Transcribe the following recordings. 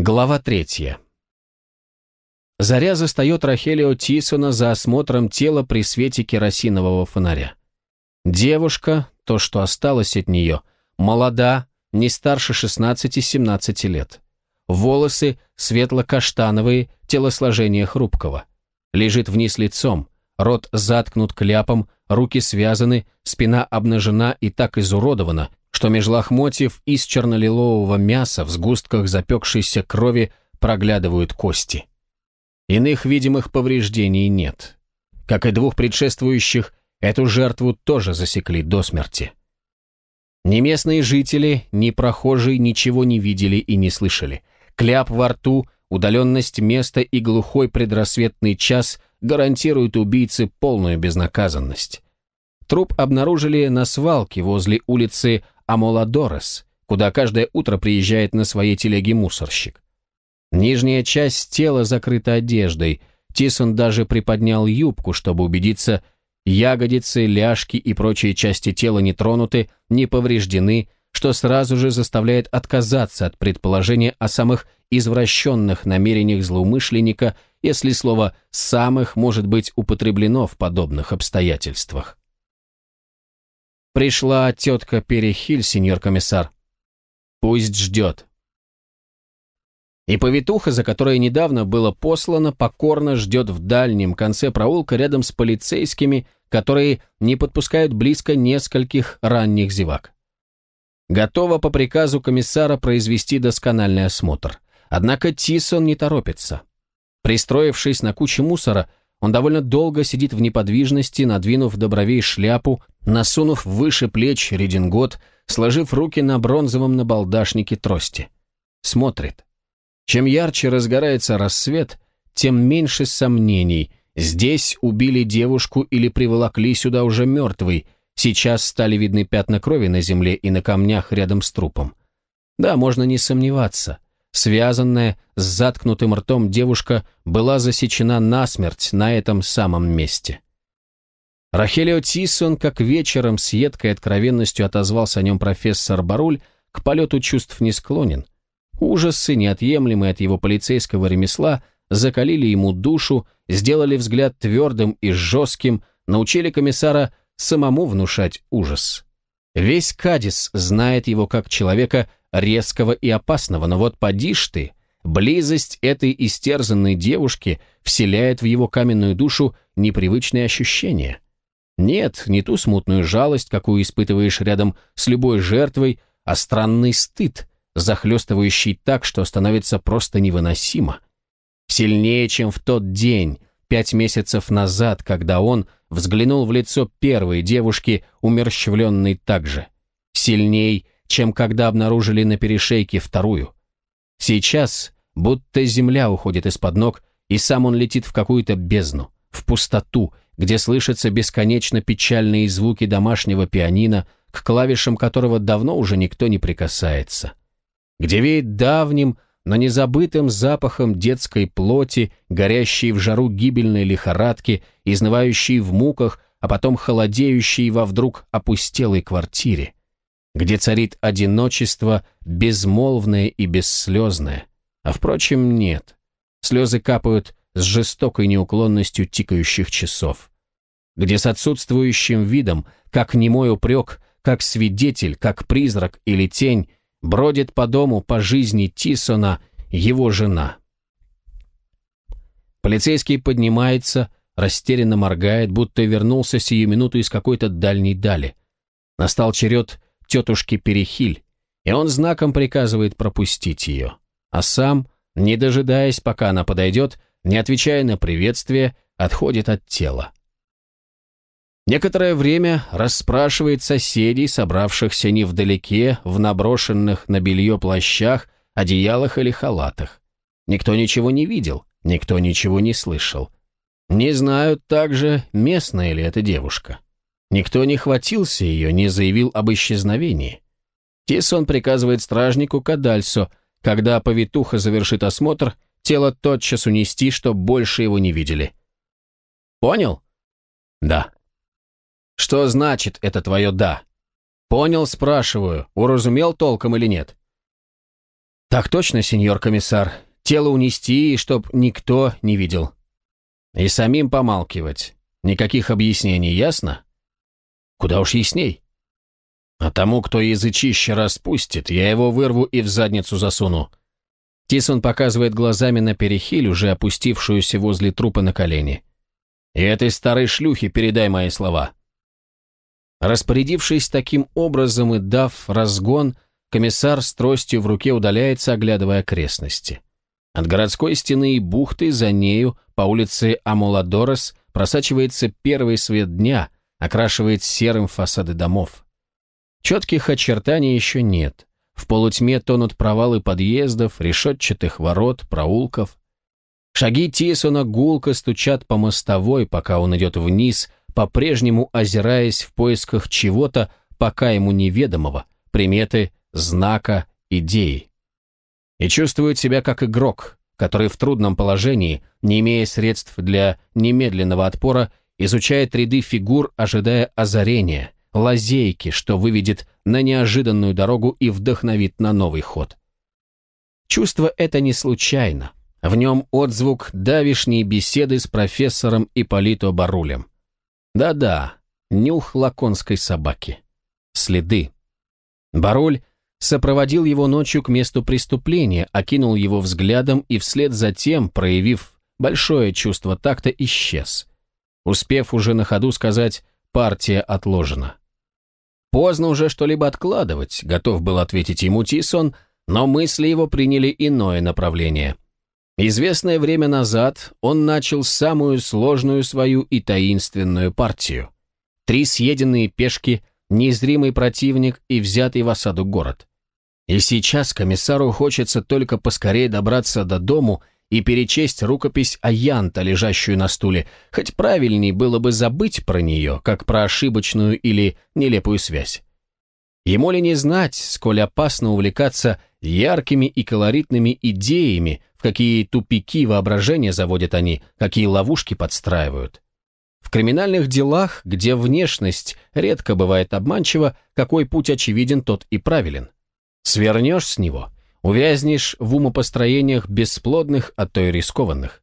Глава третья. Заря застает Рахелио Тисона за осмотром тела при свете керосинового фонаря. Девушка, то, что осталось от нее, молода, не старше 16-17 лет. Волосы светло-каштановые, телосложение хрупкого. Лежит вниз лицом, рот заткнут кляпом, руки связаны, спина обнажена и так изуродована, что меж лохмотьев из чернолилового мяса в сгустках запекшейся крови проглядывают кости. Иных видимых повреждений нет. Как и двух предшествующих, эту жертву тоже засекли до смерти. Ни местные жители, ни прохожие ничего не видели и не слышали. Кляп во рту, удаленность места и глухой предрассветный час гарантируют убийце полную безнаказанность. Труп обнаружили на свалке возле улицы Амоладорес, куда каждое утро приезжает на своей телеге мусорщик. Нижняя часть тела закрыта одеждой. Тисон даже приподнял юбку, чтобы убедиться, ягодицы, ляжки и прочие части тела не тронуты, не повреждены, что сразу же заставляет отказаться от предположения о самых извращенных намерениях злоумышленника, если слово «самых» может быть употреблено в подобных обстоятельствах. Пришла тетка Перехиль, сеньор комиссар. Пусть ждет. И повитуха, за которой недавно было послано, покорно ждет в дальнем конце проулка рядом с полицейскими, которые не подпускают близко нескольких ранних зевак. Готова по приказу комиссара произвести доскональный осмотр. Однако Тисон не торопится. Пристроившись на куче мусора, он довольно долго сидит в неподвижности, надвинув до бровей шляпу, насунув выше плеч редингот, сложив руки на бронзовом набалдашнике трости. Смотрит. Чем ярче разгорается рассвет, тем меньше сомнений. Здесь убили девушку или приволокли сюда уже мертвый. Сейчас стали видны пятна крови на земле и на камнях рядом с трупом. Да, можно не сомневаться. Связанная с заткнутым ртом девушка была засечена насмерть на этом самом месте. Рахелио Тисон, как вечером с едкой откровенностью отозвался о нем профессор Баруль, к полету чувств не склонен. Ужасы, неотъемлемые от его полицейского ремесла, закалили ему душу, сделали взгляд твердым и жестким, научили комиссара самому внушать ужас. Весь Кадис знает его как человека резкого и опасного, но вот поди ты, близость этой истерзанной девушки вселяет в его каменную душу непривычные ощущения. Нет, не ту смутную жалость, какую испытываешь рядом с любой жертвой, а странный стыд, захлестывающий так, что становится просто невыносимо. Сильнее, чем в тот день, пять месяцев назад, когда он взглянул в лицо первой девушки, умерщвленной так же. Сильней, чем когда обнаружили на перешейке вторую. Сейчас будто земля уходит из-под ног, и сам он летит в какую-то бездну, в пустоту, где слышатся бесконечно печальные звуки домашнего пианино, к клавишам которого давно уже никто не прикасается. Где веет давним, но незабытым запахом детской плоти, горящей в жару гибельной лихорадки, изнывающей в муках, а потом холодеющей во вдруг опустелой квартире где царит одиночество, безмолвное и бесслезное. А впрочем, нет. Слезы капают с жестокой неуклонностью тикающих часов. Где с отсутствующим видом, как немой упрек, как свидетель, как призрак или тень, бродит по дому по жизни Тисона его жена. Полицейский поднимается, растерянно моргает, будто вернулся сию минуту из какой-то дальней дали. Настал черед тетушки Перехиль, и он знаком приказывает пропустить ее. А сам, не дожидаясь, пока она подойдет, не отвечая на приветствие, отходит от тела. Некоторое время расспрашивает соседей, собравшихся невдалеке, в наброшенных на белье плащах, одеялах или халатах. Никто ничего не видел, никто ничего не слышал. Не знают также, местная ли эта девушка. Никто не хватился ее, не заявил об исчезновении. Тисон приказывает стражнику Кадальсо, когда повитуха завершит осмотр, тело тотчас унести, чтоб больше его не видели. Понял? Да. Что значит это твое «да»? Понял, спрашиваю, уразумел толком или нет? Так точно, сеньор комиссар. Тело унести, чтоб никто не видел. И самим помалкивать. Никаких объяснений, ясно? Куда уж ясней. А тому, кто язычище распустит, я его вырву и в задницу засуну. Тисон показывает глазами на перехиль, уже опустившуюся возле трупа на колени. И этой старой шлюхе передай мои слова. Распорядившись таким образом и дав разгон, комиссар с тростью в руке удаляется, оглядывая окрестности. От городской стены и бухты за нею по улице Амуладорес просачивается первый свет дня, окрашивает серым фасады домов. Четких очертаний еще нет. В полутьме тонут провалы подъездов, решетчатых ворот, проулков. Шаги Тисона гулко стучат по мостовой, пока он идет вниз, по-прежнему озираясь в поисках чего-то, пока ему неведомого, приметы, знака, идеи. И чувствует себя как игрок, который в трудном положении, не имея средств для немедленного отпора, изучает ряды фигур, ожидая озарения – лазейки, что выведет на неожиданную дорогу и вдохновит на новый ход. Чувство это не случайно. В нем отзвук давишней беседы с профессором Ипполито Барулем. Да-да, нюх лаконской собаки. Следы. Баруль сопроводил его ночью к месту преступления, окинул его взглядом и вслед за тем, проявив большое чувство такта, исчез. Успев уже на ходу сказать «партия отложена». Поздно уже что-либо откладывать, готов был ответить ему Тисон, но мысли его приняли иное направление. Известное время назад он начал самую сложную свою и таинственную партию. Три съеденные пешки, незримый противник и взятый в осаду город. И сейчас комиссару хочется только поскорее добраться до дому и перечесть рукопись Аянта, лежащую на стуле, хоть правильней было бы забыть про нее, как про ошибочную или нелепую связь. Ему ли не знать, сколь опасно увлекаться яркими и колоритными идеями, в какие тупики воображения заводят они, какие ловушки подстраивают. В криминальных делах, где внешность редко бывает обманчива, какой путь очевиден, тот и правилен. Свернешь с него – увязнешь в умопостроениях бесплодных, а то и рискованных.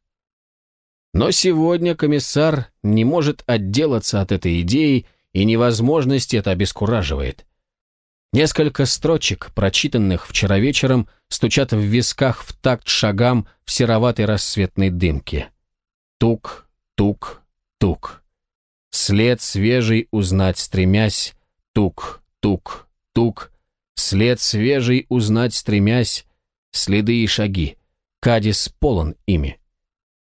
Но сегодня комиссар не может отделаться от этой идеи, и невозможность это обескураживает. Несколько строчек, прочитанных вчера вечером, стучат в висках в такт шагам в сероватой рассветной дымке. Тук, тук, тук. След свежий узнать стремясь, тук, тук, тук, След свежий узнать стремясь, следы и шаги. Кадис полон ими.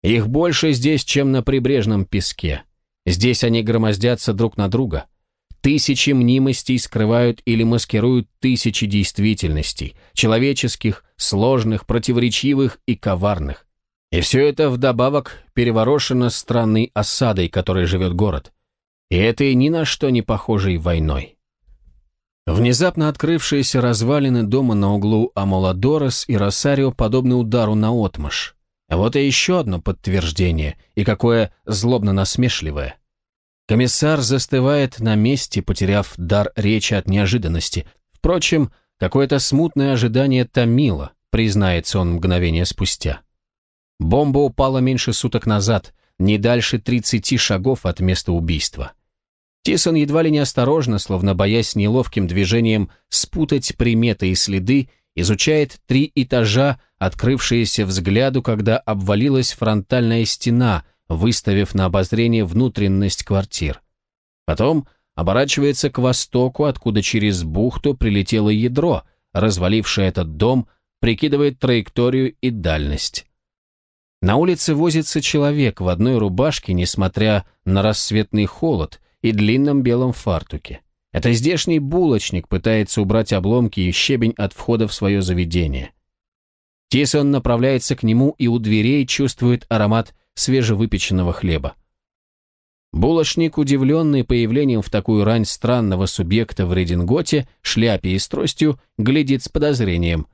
Их больше здесь, чем на прибрежном песке. Здесь они громоздятся друг на друга. Тысячи мнимостей скрывают или маскируют тысячи действительностей, человеческих, сложных, противоречивых и коварных. И все это вдобавок переворошено странной осадой, которой живет город. И этой ни на что не похожей войной. Внезапно открывшиеся развалины дома на углу Амоладорос и Росарио подобны удару на отмаш. Вот и еще одно подтверждение, и какое злобно-насмешливое. Комиссар застывает на месте, потеряв дар речи от неожиданности. Впрочем, какое-то смутное ожидание томило, признается он мгновение спустя. Бомба упала меньше суток назад, не дальше 30 шагов от места убийства. Тисон едва ли неосторожно, словно боясь неловким движением спутать приметы и следы, изучает три этажа, открывшиеся взгляду, когда обвалилась фронтальная стена, выставив на обозрение внутренность квартир. Потом оборачивается к востоку, откуда через бухту прилетело ядро, развалившее этот дом, прикидывает траекторию и дальность. На улице возится человек в одной рубашке, несмотря на рассветный холод, и длинном белом фартуке. Это здешний булочник пытается убрать обломки и щебень от входа в свое заведение. Тисон направляется к нему и у дверей чувствует аромат свежевыпеченного хлеба. Булочник, удивленный появлением в такую рань странного субъекта в рединготе, шляпе и с тростью, глядит с подозрением.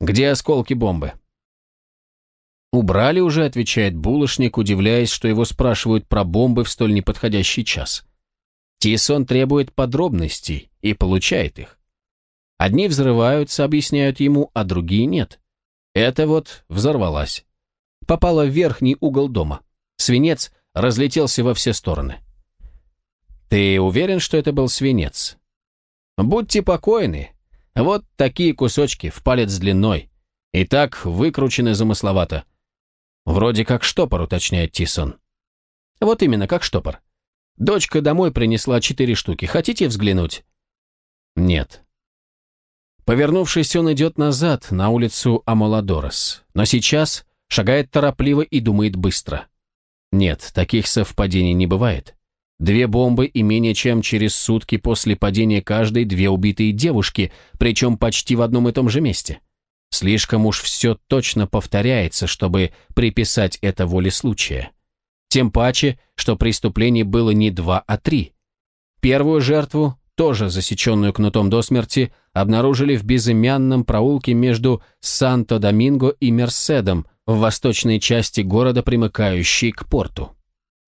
«Где осколки бомбы?» «Убрали уже», — отвечает булочник, удивляясь, что его спрашивают про бомбы в столь неподходящий час. Тисон требует подробностей и получает их. Одни взрываются, объясняют ему, а другие нет. Это вот взорвалась. Попала в верхний угол дома. Свинец разлетелся во все стороны. Ты уверен, что это был свинец? Будьте покойны. Вот такие кусочки в палец длиной. И так выкручены замысловато. Вроде как штопор, уточняет Тисон. Вот именно, как штопор. Дочка домой принесла четыре штуки. Хотите взглянуть? Нет. Повернувшись, он идет назад, на улицу Амоладорос. Но сейчас шагает торопливо и думает быстро. Нет, таких совпадений не бывает. Две бомбы и менее чем через сутки после падения каждой две убитые девушки, причем почти в одном и том же месте. Слишком уж все точно повторяется, чтобы приписать это воле случая. Тем паче, что преступлений было не два, а три. Первую жертву, тоже засеченную кнутом до смерти, обнаружили в безымянном проулке между Санто-Доминго и Мерседом в восточной части города, примыкающей к порту.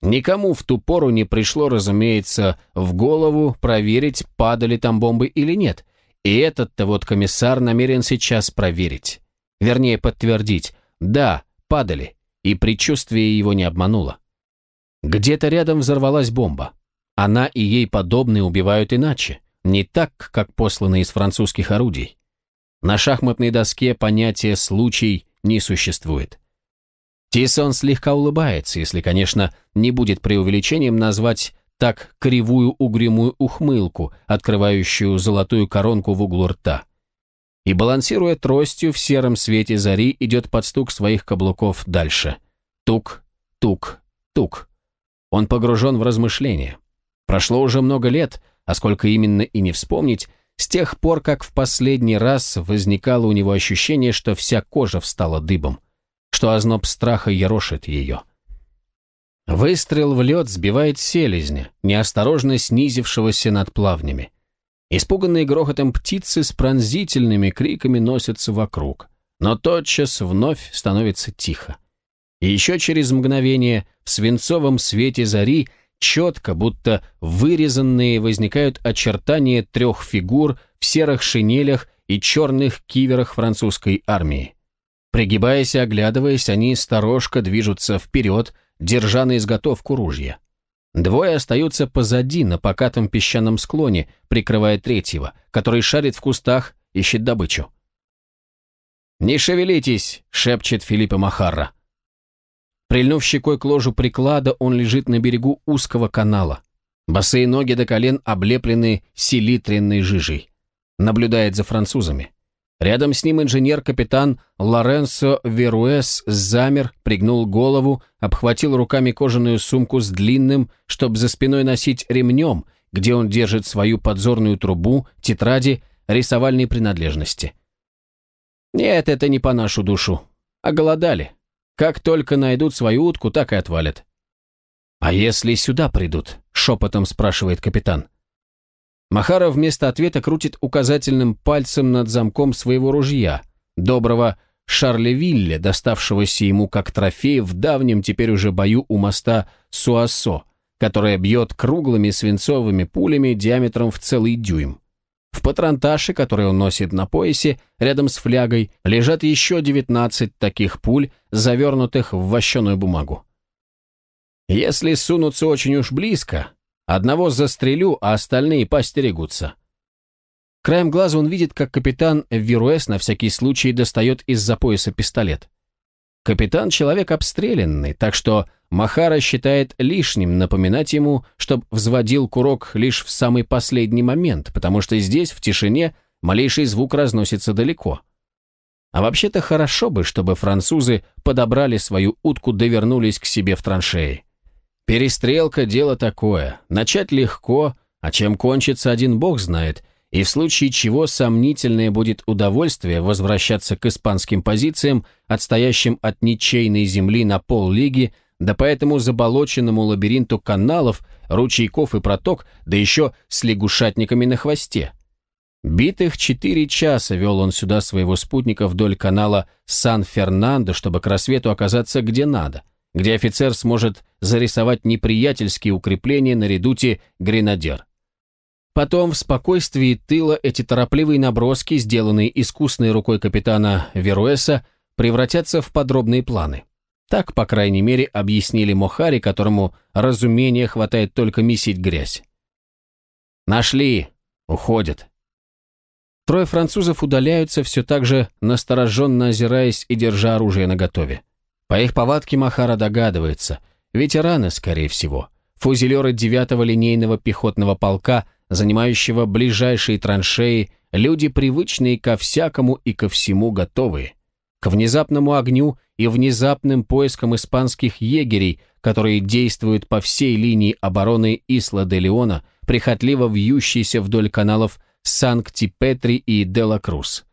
Никому в ту пору не пришло, разумеется, в голову проверить, падали там бомбы или нет. И этот-то вот комиссар намерен сейчас проверить. Вернее, подтвердить. Да, падали. И предчувствие его не обмануло. Где-то рядом взорвалась бомба. Она и ей подобные убивают иначе. Не так, как посланные из французских орудий. На шахматной доске понятия «случай» не существует. Тисон слегка улыбается, если, конечно, не будет преувеличением назвать так кривую угрюмую ухмылку, открывающую золотую коронку в углу рта. И, балансируя тростью в сером свете зари, идет под стук своих каблуков дальше. Тук, тук, тук. Он погружен в размышления. Прошло уже много лет, а сколько именно и не вспомнить, с тех пор, как в последний раз возникало у него ощущение, что вся кожа встала дыбом что озноб страха ерошит ее. Выстрел в лед сбивает селезня, неосторожно снизившегося над плавнями. Испуганные грохотом птицы с пронзительными криками носятся вокруг, но тотчас вновь становится тихо. И еще через мгновение в свинцовом свете зари четко, будто вырезанные, возникают очертания трех фигур в серых шинелях и черных киверах французской армии. Пригибаясь и оглядываясь, они сторожко движутся вперед, держа на изготовку ружья. Двое остаются позади, на покатом песчаном склоне, прикрывая третьего, который шарит в кустах, ищет добычу. «Не шевелитесь!» — шепчет Филиппа Махарра. Прильнув щекой к ложу приклада, он лежит на берегу узкого канала. Босые ноги до колен облеплены селитренной жижей. Наблюдает за французами. Рядом с ним инженер-капитан Лоренсо Веруэс замер, пригнул голову, обхватил руками кожаную сумку с длинным, чтобы за спиной носить ремнем, где он держит свою подзорную трубу, тетради, рисовальные принадлежности. Нет, это не по нашу душу. Оголодали. Как только найдут свою утку, так и отвалят. «А если сюда придут?» — шепотом спрашивает капитан. Махара вместо ответа крутит указательным пальцем над замком своего ружья, доброго Шарлевилля, доставшегося ему как трофей в давнем теперь уже бою у моста Суассо, которое бьет круглыми свинцовыми пулями диаметром в целый дюйм. В патронташе, который он носит на поясе, рядом с флягой, лежат еще 19 таких пуль, завернутых в вощеную бумагу. Если сунуться очень уж близко, Одного застрелю, а остальные постерегутся. Краем глаза он видит, как капитан Вируэс на всякий случай достает из-за пояса пистолет. Капитан — человек обстрелянный, так что Махара считает лишним напоминать ему, чтоб взводил курок лишь в самый последний момент, потому что здесь, в тишине, малейший звук разносится далеко. А вообще-то хорошо бы, чтобы французы подобрали свою утку да вернулись к себе в траншеи. Перестрелка – дело такое. Начать легко, а чем кончится, один бог знает, и в случае чего сомнительное будет удовольствие возвращаться к испанским позициям, отстоящим от ничейной земли на поллиги, да по этому заболоченному лабиринту каналов, ручейков и проток, да еще с лягушатниками на хвосте. Битых четыре часа вел он сюда своего спутника вдоль канала Сан-Фернандо, чтобы к рассвету оказаться где надо – где офицер сможет зарисовать неприятельские укрепления на редуте «Гренадер». Потом в спокойствии тыла эти торопливые наброски, сделанные искусной рукой капитана Веруэса, превратятся в подробные планы. Так, по крайней мере, объяснили Мохари, которому разумения хватает только месить грязь. «Нашли! Уходят!» Трое французов удаляются, все так же настороженно озираясь и держа оружие наготове. По их повадке Махара догадывается, ветераны, скорее всего, фузелеры 9-го линейного пехотного полка, занимающего ближайшие траншеи, люди, привычные ко всякому и ко всему готовые к внезапному огню и внезапным поискам испанских егерей, которые действуют по всей линии обороны Исла-де-Леона, прихотливо вьющейся вдоль каналов Санкти-Петри и Дела-Крус.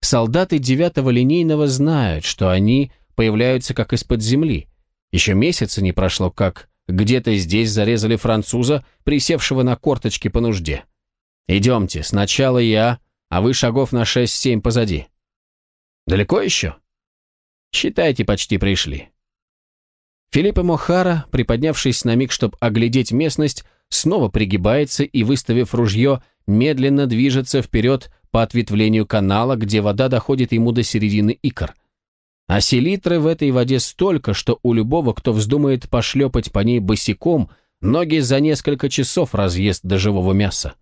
Солдаты девятого линейного знают, что они появляются как из-под земли. Еще месяца не прошло, как где-то здесь зарезали француза, присевшего на корточки по нужде. «Идемте, сначала я, а вы шагов на шесть-семь позади». Далеко еще? Считайте, почти пришли. Филиппа Мохара, приподнявшись на миг, чтобы оглядеть местность, снова пригибается и, выставив ружье, медленно движется вперед по ответвлению канала, где вода доходит ему до середины икр. А селитры в этой воде столько, что у любого, кто вздумает пошлепать по ней босиком, ноги за несколько часов разъест до живого мяса.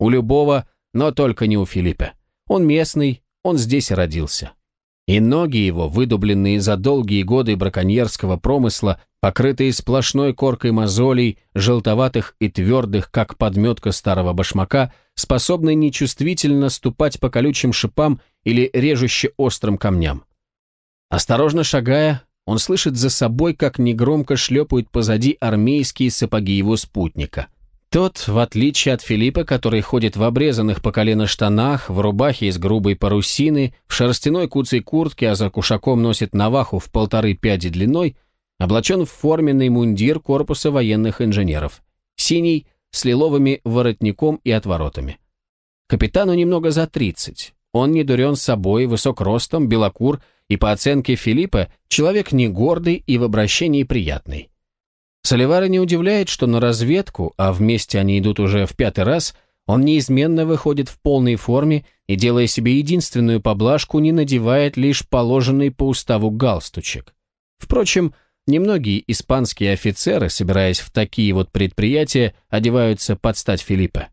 У любого, но только не у Филиппа. Он местный, он здесь родился. И ноги его, выдубленные за долгие годы браконьерского промысла, покрытые сплошной коркой мозолей, желтоватых и твердых, как подметка старого башмака, способны нечувствительно ступать по колючим шипам или режуще острым камням. Осторожно шагая, он слышит за собой, как негромко шлепают позади армейские сапоги его спутника – тот, в отличие от Филиппа, который ходит в обрезанных по колено штанах, в рубахе из грубой парусины, в шерстяной куцей куртке, а за кушаком носит наваху в полторы пяди длиной, облачен в форменный мундир корпуса военных инженеров. Синий, с лиловыми воротником и отворотами. Капитану немного за тридцать. Он не дурен собой, высок ростом, белокур и, по оценке Филиппа, человек не гордый и в обращении приятный. Соливара не удивляет, что на разведку, а вместе они идут уже в пятый раз, он неизменно выходит в полной форме и, делая себе единственную поблажку, не надевает лишь положенный по уставу галстучек. Впрочем, немногие испанские офицеры, собираясь в такие вот предприятия, одеваются под стать Филиппа.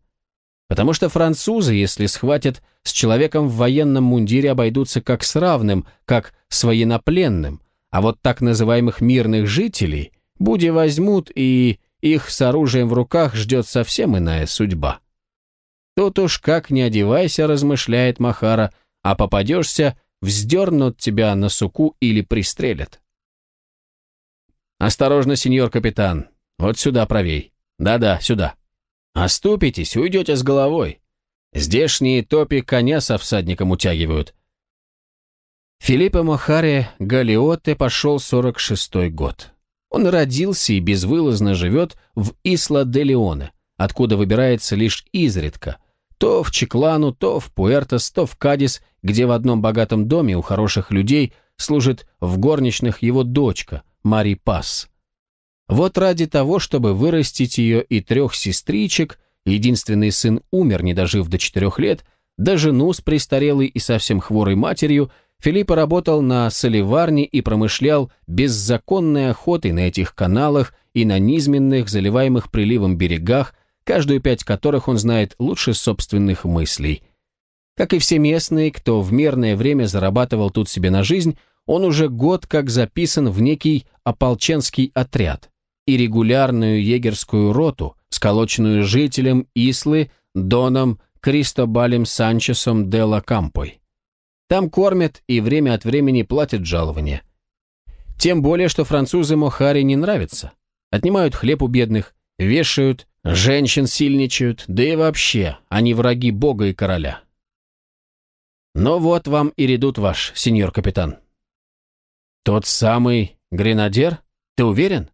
Потому что французы, если схватят, с человеком в военном мундире обойдутся как с равным, как с военнопленным, а вот так называемых мирных жителей – Буди возьмут, и их с оружием в руках ждет совсем иная судьба. Тут уж как не одевайся, размышляет Махара, а попадешься, вздернут тебя на суку или пристрелят. Осторожно, сеньор капитан, вот сюда правей. Да-да, сюда. Оступитесь, уйдете с головой. Здешние топи коня со всадником утягивают. Филиппо Мохаре Галиоте пошел 46-й год. Он родился и безвылазно живет в Исла-де-Леоне, откуда выбирается лишь изредка, то в Чеклану, то в Пуэртос, то в Кадис, где в одном богатом доме у хороших людей служит в горничных его дочка, Мари Пас. Вот ради того, чтобы вырастить ее и трех сестричек, единственный сын умер, не дожив до четырех лет, да жену с престарелой и совсем хворой матерью – Филипп работал на соливарне и промышлял беззаконной охотой на этих каналах и на низменных, заливаемых приливом берегах, каждую пять которых он знает лучше собственных мыслей. Как и все местные, кто в мирное время зарабатывал тут себе на жизнь, он уже год как записан в некий ополченский отряд и регулярную егерскую роту, сколоченную жителем Ислы Доном Кристобалем Санчесом де ла Кампой. Там кормят и время от времени платят жалования. Тем более, что французы Мохари не нравятся. Отнимают хлеб у бедных, вешают, женщин сильничают, да и вообще, они враги бога и короля. Но вот вам и редут ваш, сеньор капитан. Тот самый гренадер? Ты уверен?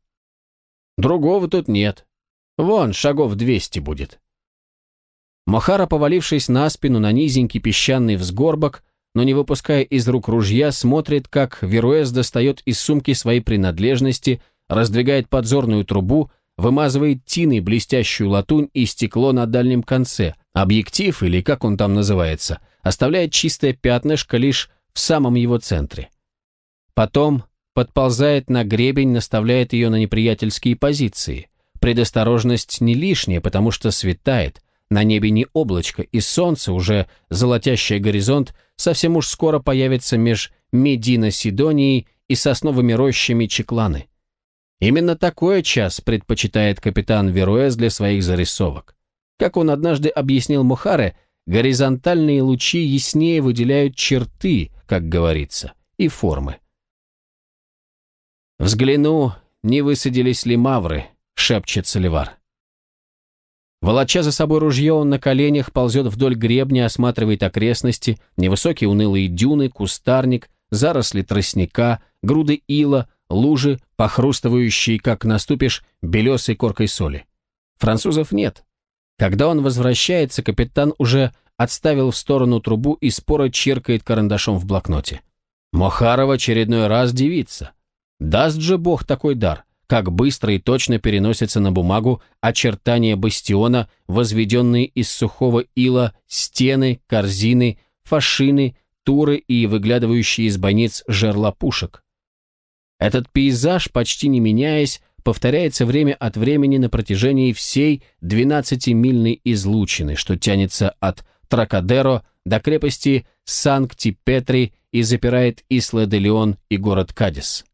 Другого тут нет. Вон, шагов двести будет. Мохара, повалившись на спину на низенький песчаный взгорбок, но не выпуская из рук ружья, смотрит, как Веруэс достает из сумки свои принадлежности, раздвигает подзорную трубу, вымазывает тиной блестящую латунь и стекло на дальнем конце. Объектив, или как он там называется, оставляет чистое пятнышко лишь в самом его центре. Потом подползает на гребень, наставляет ее на неприятельские позиции. Предосторожность не лишняя, потому что светает, на небе не облачко, и солнце, уже золотящее горизонт, совсем уж скоро появится меж Медино-Сидонией и сосновыми рощами Чекланы. Именно такой час предпочитает капитан Веруэс для своих зарисовок. Как он однажды объяснил Мухаре, горизонтальные лучи яснее выделяют черты, как говорится, и формы. «Взгляну, не высадились ли мавры», — шепчет Соливар. Волоча за собой ружье, он на коленях ползет вдоль гребня, осматривает окрестности, невысокие унылые дюны, кустарник, заросли тростника, груды ила, лужи, похрустывающие, как наступишь, белесой коркой соли. Французов нет. Когда он возвращается, капитан уже отставил в сторону трубу и споро черкает карандашом в блокноте. Мохарра в очередной раз дивится. Даст же Бог такой дар как быстро и точно переносятся на бумагу очертания бастиона, возведенные из сухого ила стены, корзины, фашины, туры и выглядывающие из бойниц жерла пушек. Этот пейзаж, почти не меняясь, повторяется время от времени на протяжении всей 12-мильной излучины, что тянется от Трокадеро до крепости Санкти-Петри и запирает Исла-де-Леон и город Кадис.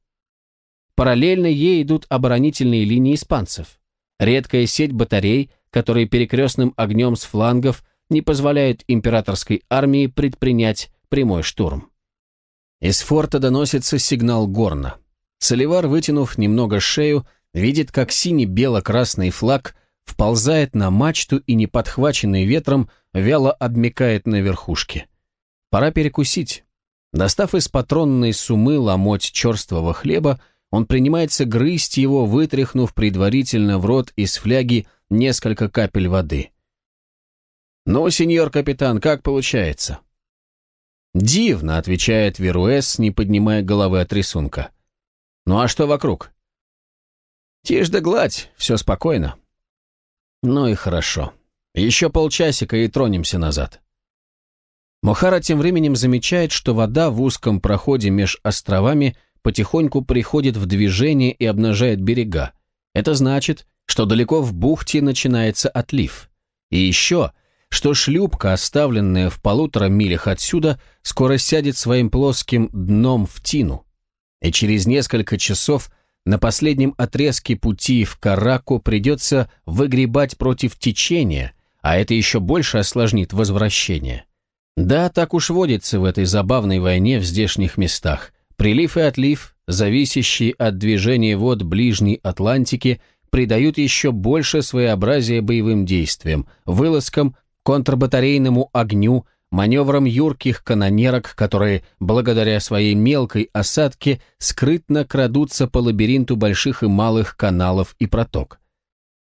Параллельно ей идут оборонительные линии испанцев. Редкая сеть батарей, которые перекрестным огнем с флангов не позволяют императорской армии предпринять прямой штурм. Из форта доносится сигнал горна. Соливар, вытянув немного шею, видит, как синий-бело-красный флаг вползает на мачту и, не подхваченный ветром, вяло обмекает на верхушке. Пора перекусить. Достав из патронной сумы ломоть черствого хлеба, он принимается грызть его, вытряхнув предварительно в рот из фляги несколько капель воды. «Ну, сеньор капитан, как получается?» «Дивно», — отвечает Веруэс, не поднимая головы от рисунка. «Ну а что вокруг?» «Тишь да гладь, все спокойно». «Ну и хорошо. Еще полчасика и тронемся назад». Мохара тем временем замечает, что вода в узком проходе меж островами потихоньку приходит в движение и обнажает берега. Это значит, что далеко в бухте начинается отлив. И еще, что шлюпка, оставленная в полутора милях отсюда, скоро сядет своим плоским дном в тину. И через несколько часов на последнем отрезке пути в Караку придется выгребать против течения, а это еще больше осложнит возвращение. Да, так уж водится в этой забавной войне в здешних местах. Прилив и отлив, зависящие от движения вод ближней Атлантики, придают еще больше своеобразия боевым действиям, вылазкам, контрбатарейному огню, маневрам юрких канонерок, которые, благодаря своей мелкой осадке, скрытно крадутся по лабиринту больших и малых каналов и проток.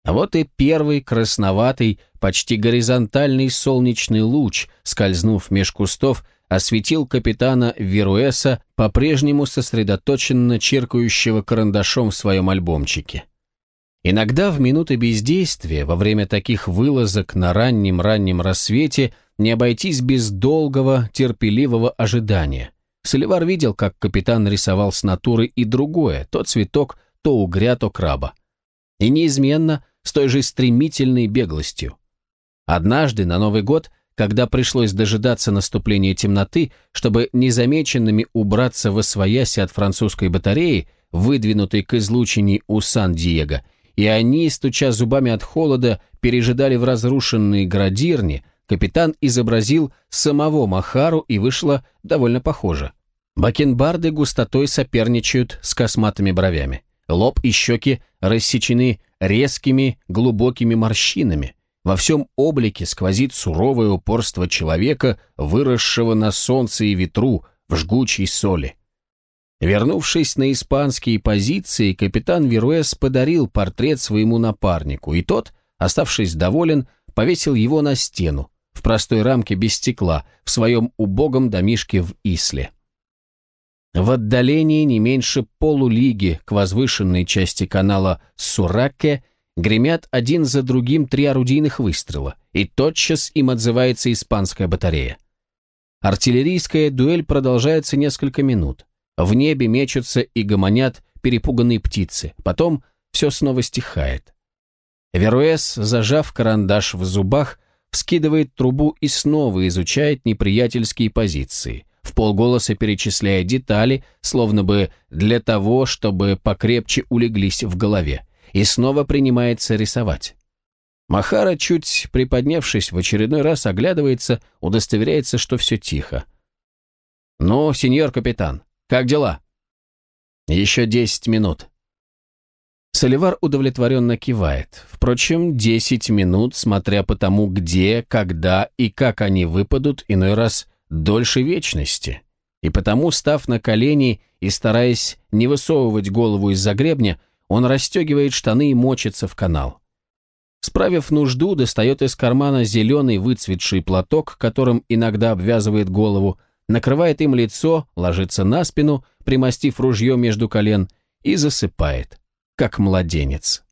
А вот и первый красноватый, почти горизонтальный солнечный луч, скользнув меж кустов, осветил капитана Веруэса, по-прежнему сосредоточенно черкающего карандашом в своем альбомчике. Иногда в минуты бездействия, во время таких вылазок на раннем-раннем рассвете, не обойтись без долгого, терпеливого ожидания. Соливар видел, как капитан рисовал с натуры и другое, то цветок, то угря, то краба. И неизменно с той же стремительной беглостью. Однажды на Новый год когда пришлось дожидаться наступления темноты, чтобы незамеченными убраться во свояси от французской батареи, выдвинутой к излучине у Сан-Диего, и они, стуча зубами от холода, пережидали в разрушенной градирне, капитан изобразил самого Махару и вышло довольно похоже. Бакенбарды густотой соперничают с косматыми бровями. Лоб и щеки рассечены резкими глубокими морщинами. Во всем облике сквозит суровое упорство человека, выросшего на солнце и ветру, в жгучей соли. Вернувшись на испанские позиции, капитан Веруэс подарил портрет своему напарнику, и тот, оставшись доволен, повесил его на стену, в простой рамке без стекла, в своем убогом домишке в Исле. В отдалении не меньше полулиги к возвышенной части канала Сураке гремят один за другим три орудийных выстрела, и тотчас им отзывается испанская батарея. Артиллерийская дуэль продолжается несколько минут. В небе мечутся и гомонят перепуганные птицы. Потом все снова стихает. Веруэс, зажав карандаш в зубах, вскидывает трубу и снова изучает неприятельские позиции, в полголоса перечисляя детали, словно бы для того, чтобы покрепче улеглись в голове, и снова принимается рисовать. Махара, чуть приподнявшись, в очередной раз оглядывается, удостоверяется, что все тихо. «Ну, сеньор капитан, как дела?» «Еще десять минут». Соливар удовлетворенно кивает. Впрочем, десять минут, смотря по тому, где, когда и как они выпадут, иной раз дольше вечности. И потому, став на колени и стараясь не высовывать голову из-за гребня, он расстегивает штаны и мочится в канал. Справив нужду, достает из кармана зеленый выцветший платок, которым иногда обвязывает голову, накрывает им лицо, ложится на спину, примостив ружье между колен, и засыпает, как младенец.